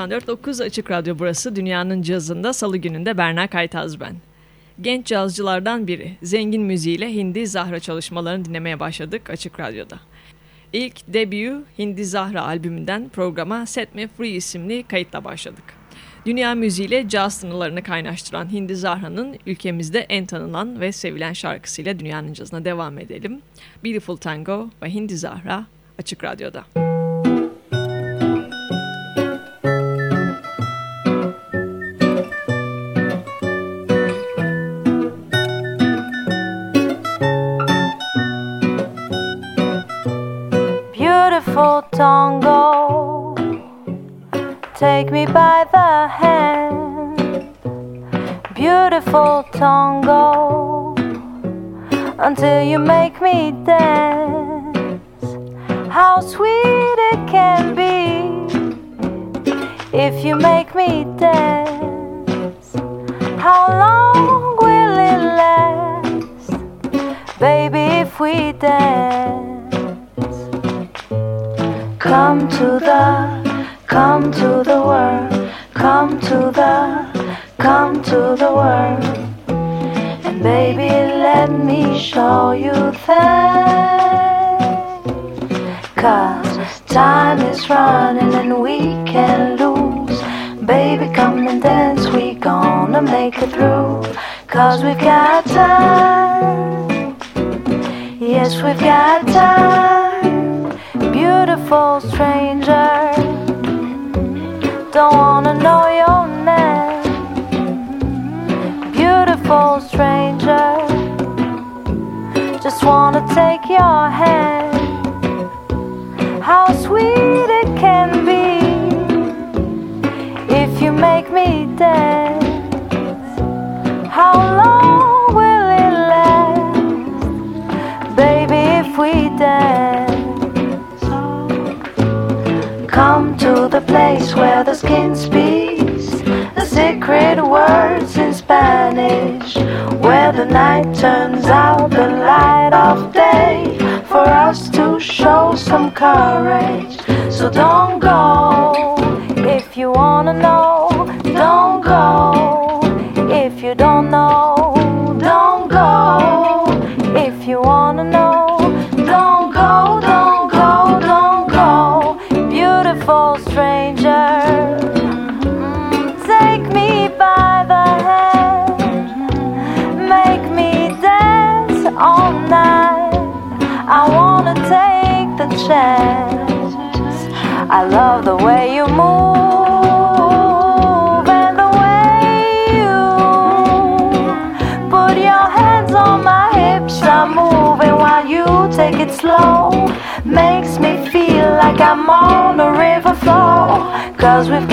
94.9 Açık Radyo burası. Dünyanın cazında salı gününde Berna Kaytaz ben. Genç cazcılardan biri. Zengin müziğiyle Hindi Zahra çalışmalarını dinlemeye başladık Açık Radyo'da. İlk debut Hindi Zahra albümünden programa Set Me Free isimli kayıtla başladık. Dünya müziğiyle caz sınırlarını kaynaştıran Hindi Zahra'nın ülkemizde en tanınan ve sevilen şarkısıyla dünyanın cazına devam edelim. Beautiful Tango ve Hindi Zahra Açık Radyo'da. Tango. Take me by the hand, beautiful tango, until you make me dance. How sweet it can be if you make me dance. How long will it last, baby, if we dance? Come to the, come to the world, come to the, come to the world. And baby, let me show you things. Cause time is running and we can lose. Baby, come and dance, we gonna make it through. Cause we've got time. Yes, we've got time. Beautiful stranger. Don't wanna know your name. Beautiful stranger. Just wanna take your hand. How sweet it can be if you make me dance. Place where the skin speaks. The secret words in Spanish, where the night turns out the light of day. For us to show some courage. So don't go stars with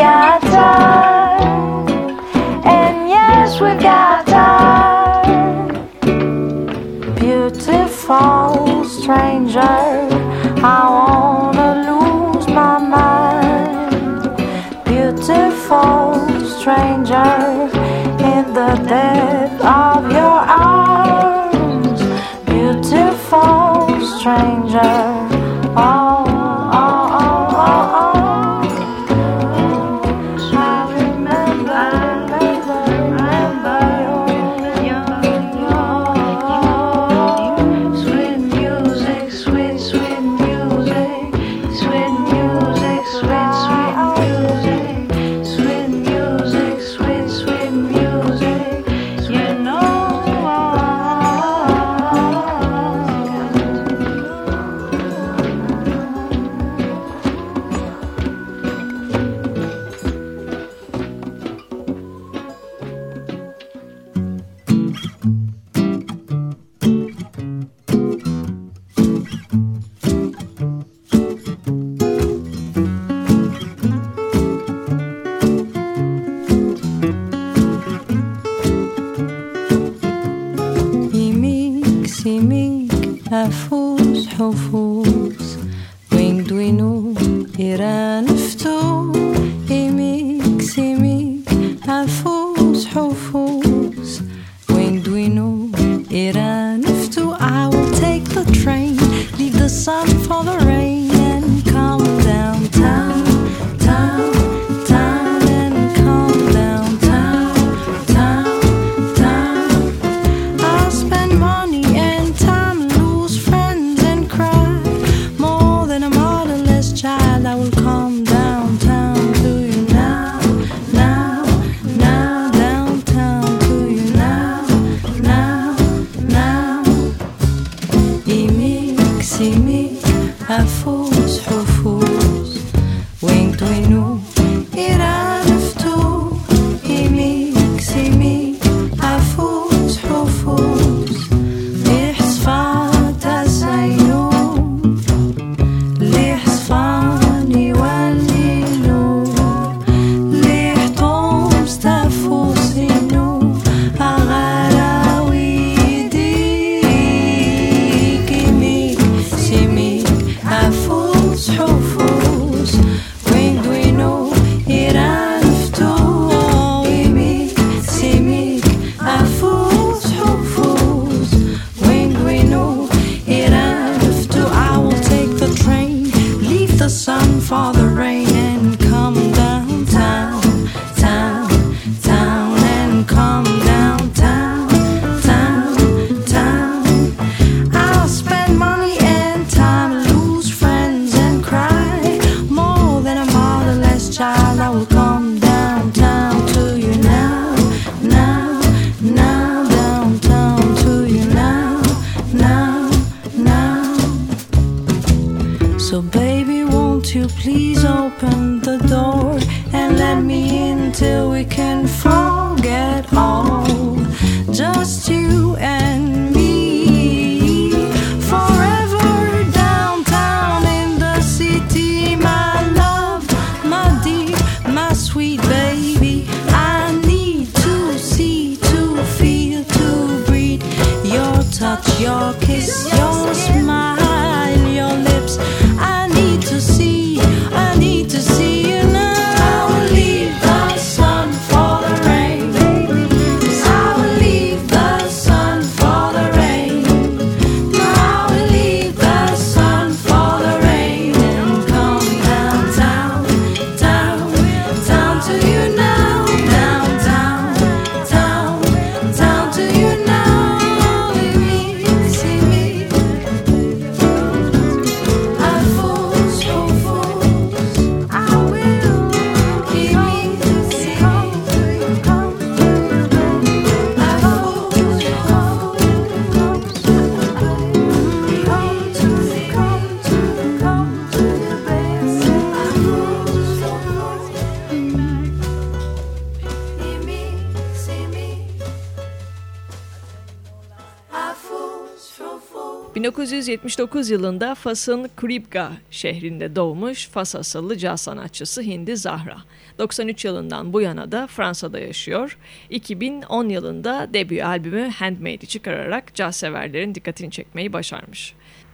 1979 yılında Fas'ın Kribga şehrinde doğmuş Fas asıllı caz sanatçısı Hindi Zahra. 93 yılından bu yana da Fransa'da yaşıyor. 2010 yılında debut albümü Handmade'i çıkararak caz severlerin dikkatini çekmeyi başarmış.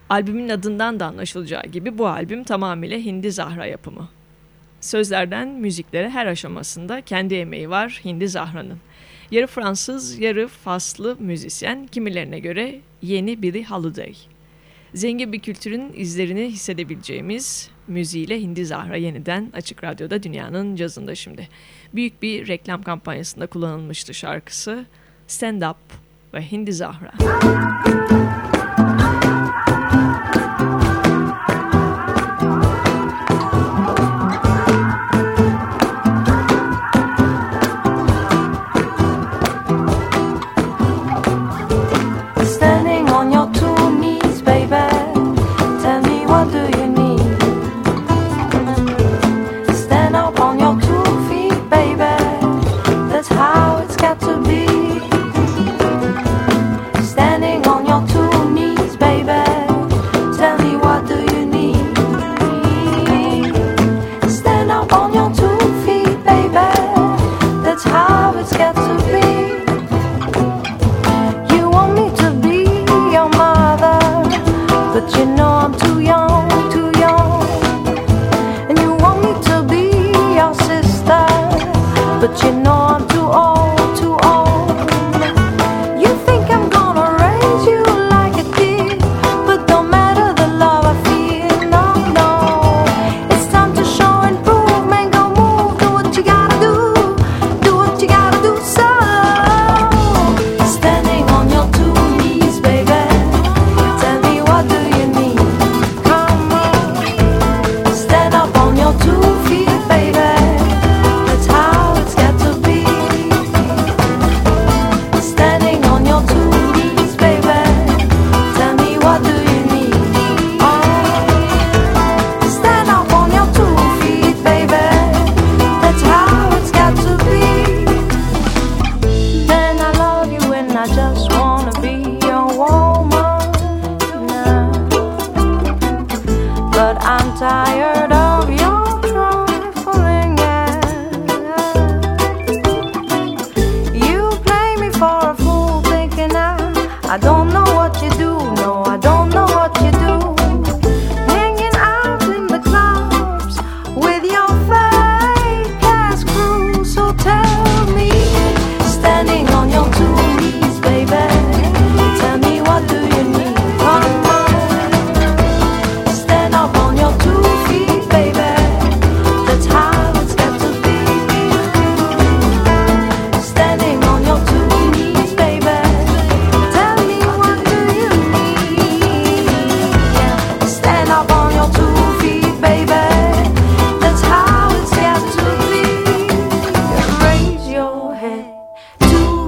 Albümün adından da anlaşılacağı gibi bu albüm tamamıyla Hindi Zahra yapımı. Sözlerden müziklere her aşamasında kendi emeği var Hindi Zahra'nın. Yarı Fransız, yarı Faslı müzisyen, kimilerine göre yeni biri Holiday. Zengin bir kültürün izlerini hissedebileceğimiz müziğiyle Hindi Zahra yeniden Açık Radyo'da dünyanın cazında şimdi. Büyük bir reklam kampanyasında kullanılmıştı şarkısı Stand Up ve Hindi Zahra.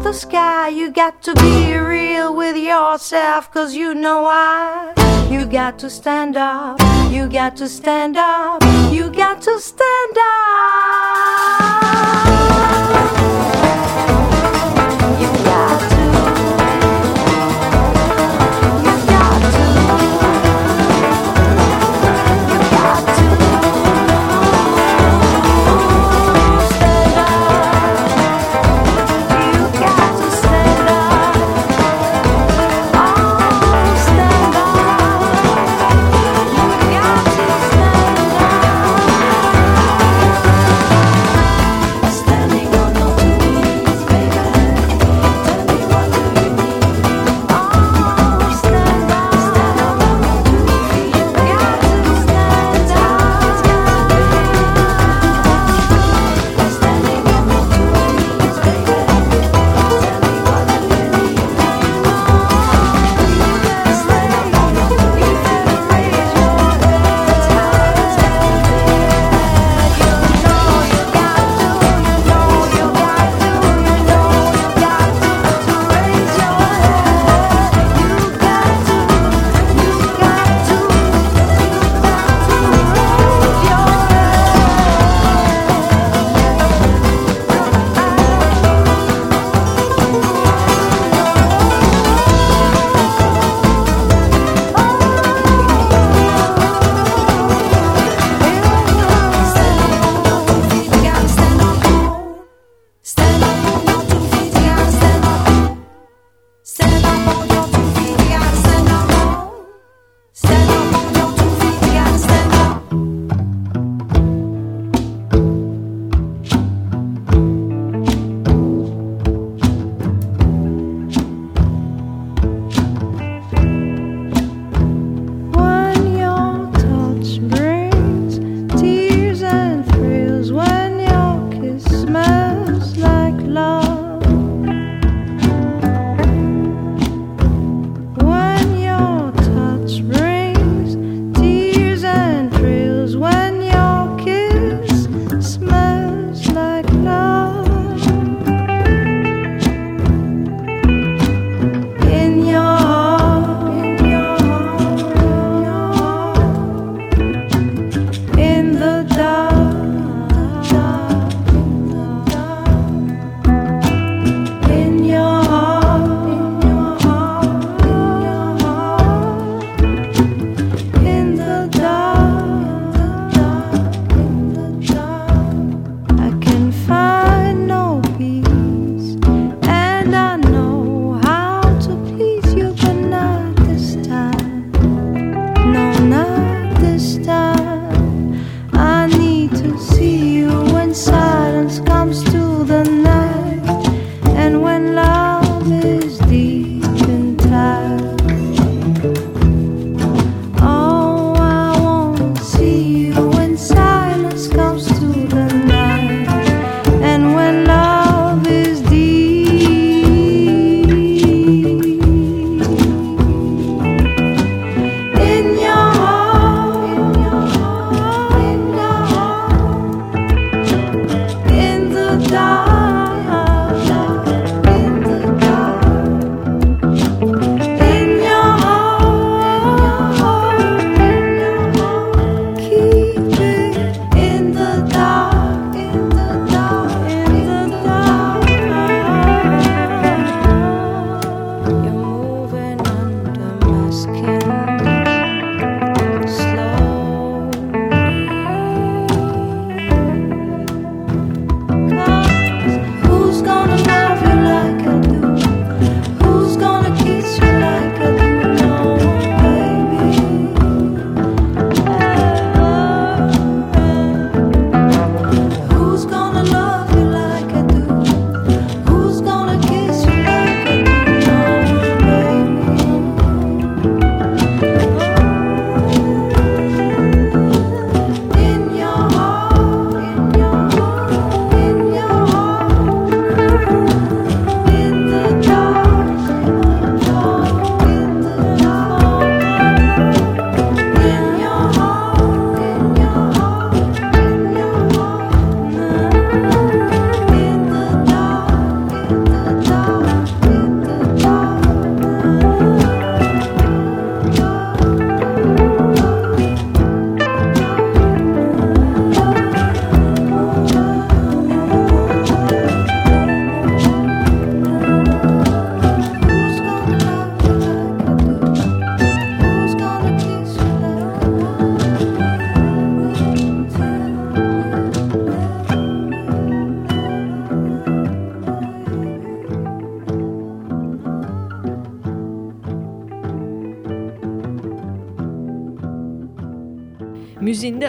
The sky. You got to be real with yourself, cause you know why. You got to stand up, you got to stand up, you got to stand up.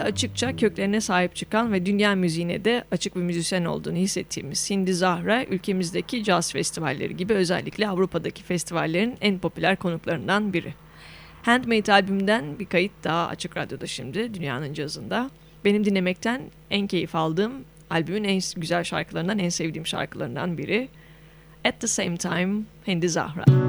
Açıkça köklerine sahip çıkan ve dünya müziğine de açık bir müzisyen olduğunu hissettiğimiz Hindi Zahra ülkemizdeki caz festivalleri gibi özellikle Avrupa'daki festivallerin en popüler konuklarından biri. Handmade albümden bir kayıt daha Açık Radyo'da şimdi dünyanın cazında. Benim dinlemekten en keyif aldığım albümün en güzel şarkılarından en sevdiğim şarkılarından biri. At the Same Time Hindi Zahra. Anita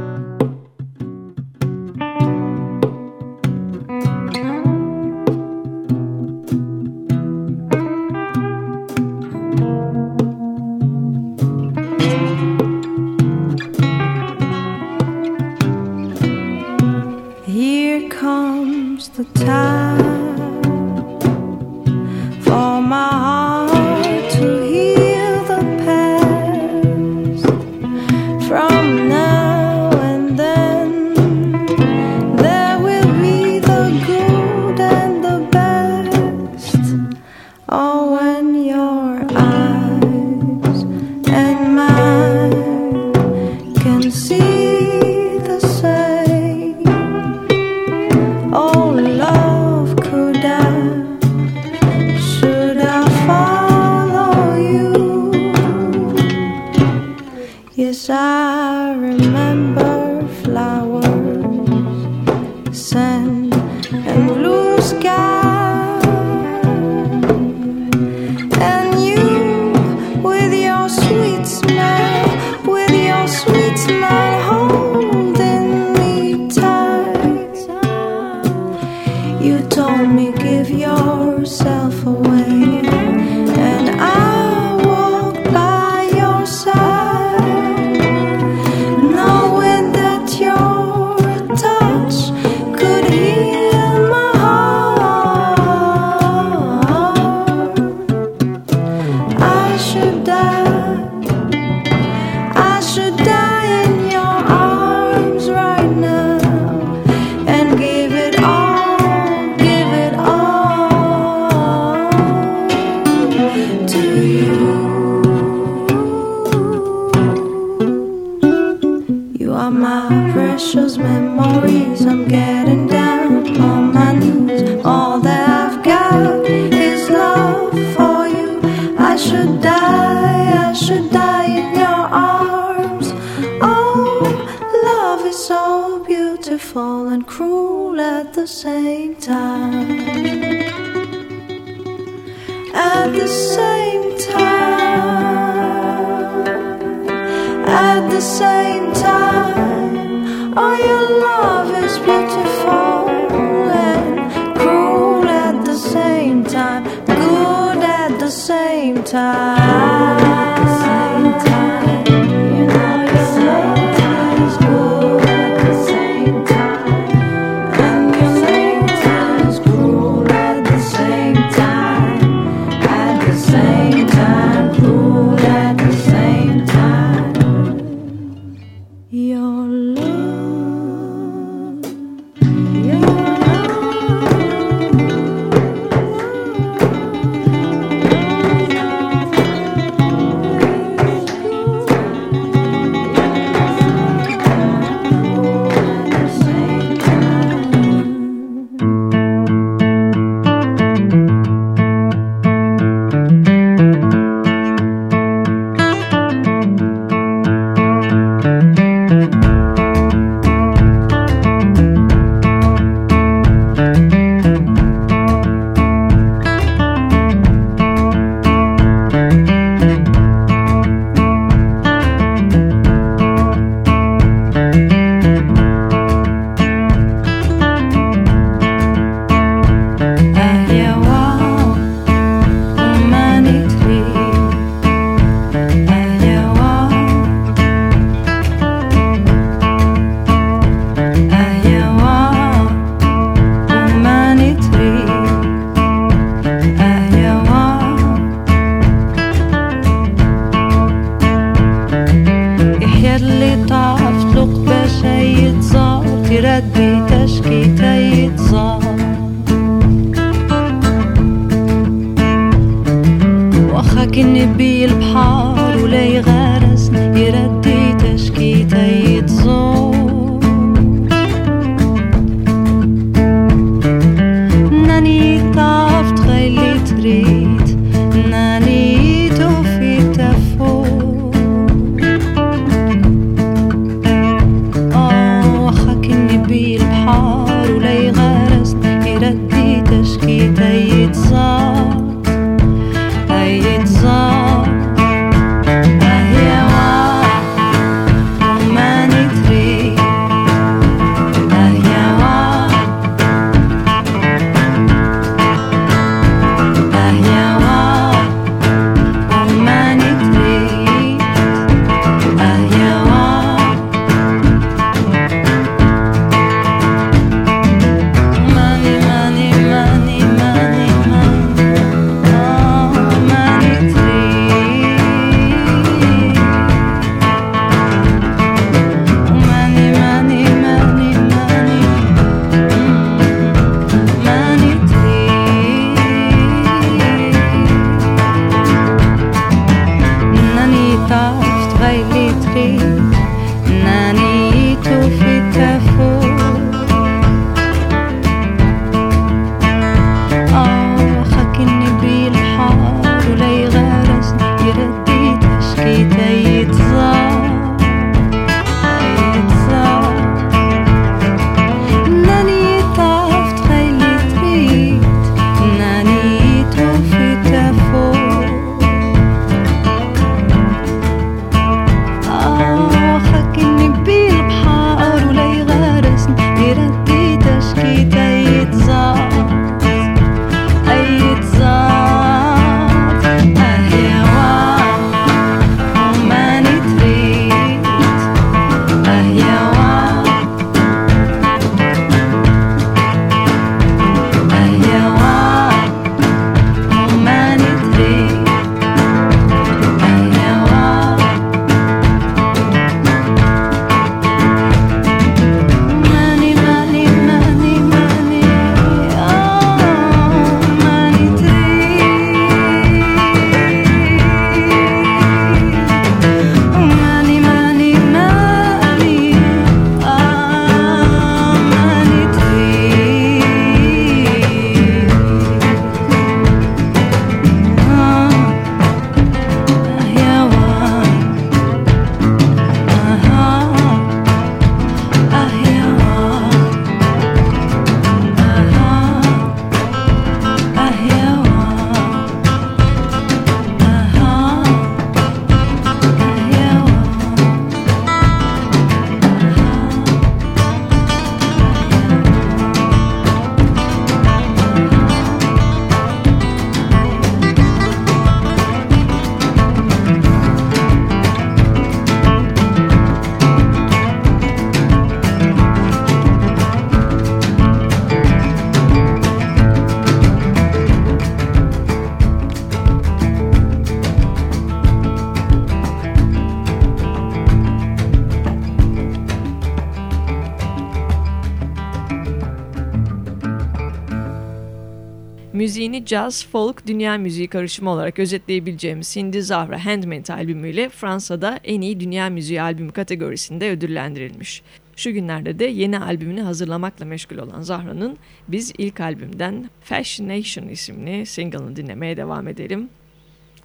Müziğini jazz, folk, dünya müziği karışımı olarak özetleyebileceğimiz Hindi Zahra Handmade albümüyle Fransa'da en iyi dünya müziği albümü kategorisinde ödüllendirilmiş. Şu günlerde de yeni albümünü hazırlamakla meşgul olan Zahra'nın biz ilk albümden Fascination isimli single'ını dinlemeye devam edelim.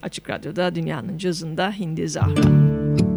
Açık Radyo'da dünyanın cazında Hindi Zahra. forget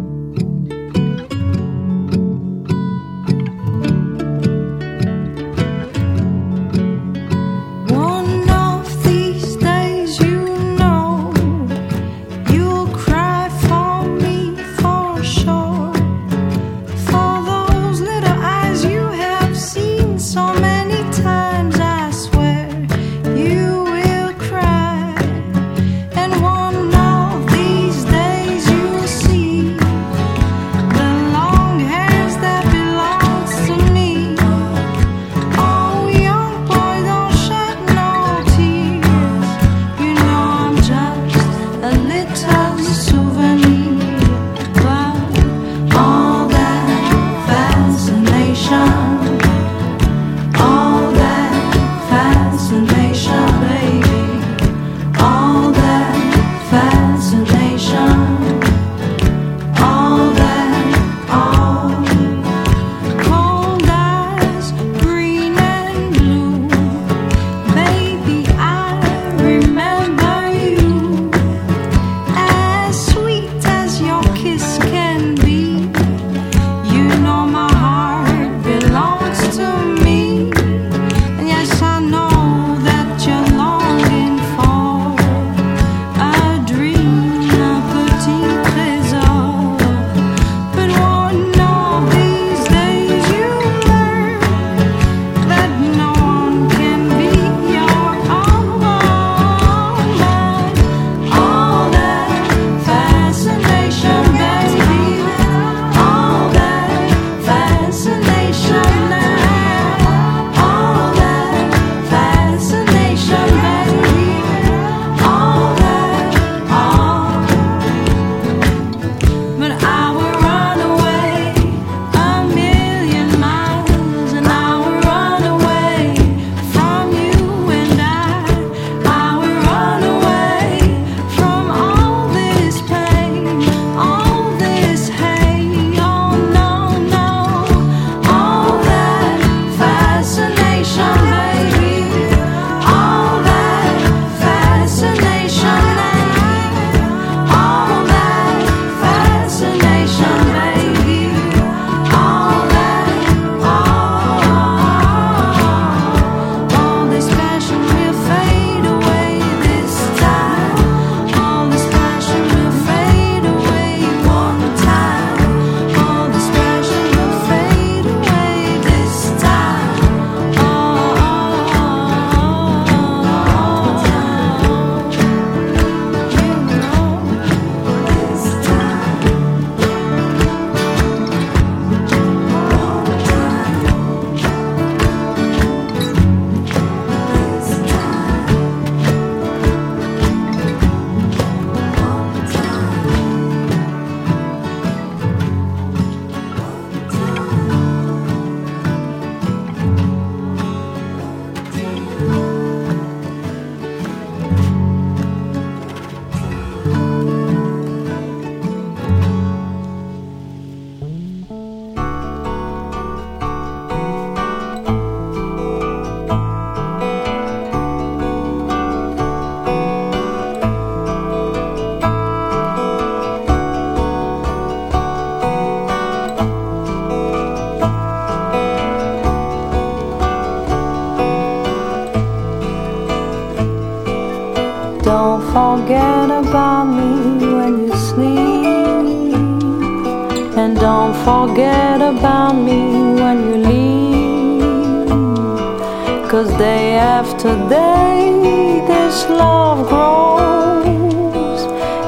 Cause day after day, this love grows.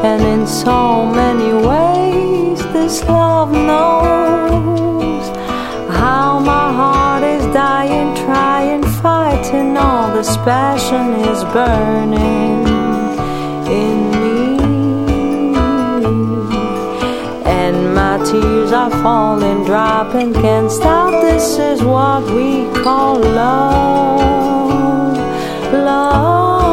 And in so many ways, this love knows how my heart is dying, trying, fighting. All this passion is burning tears are falling, dropping, can't stop. This is what we call love. love.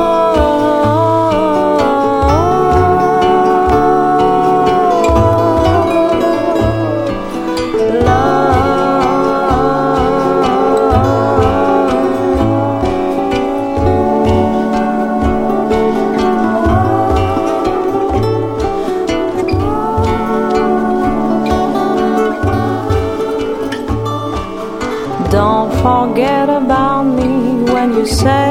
say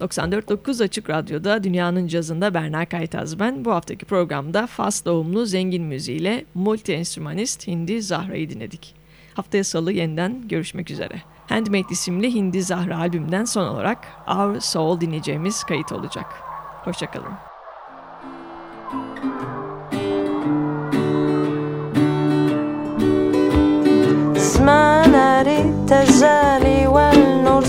94.9 Açık Radyo'da Dünyanın Cazında Berna Kaytaz ben. Bu haftaki programda Fas doğumlu zengin müziğiyle multi-enstrümanist Hindi Zahra'yı dinledik. Haftaya salı yeniden görüşmek üzere. Handmade isimli Hindi Zahra albümden son olarak Our Soul dinleyeceğimiz kayıt olacak. Hoşçakalın. اسمعنا للتجالي والنور